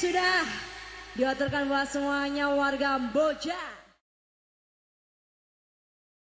sudah diaturkan buat semuanya warga Boja.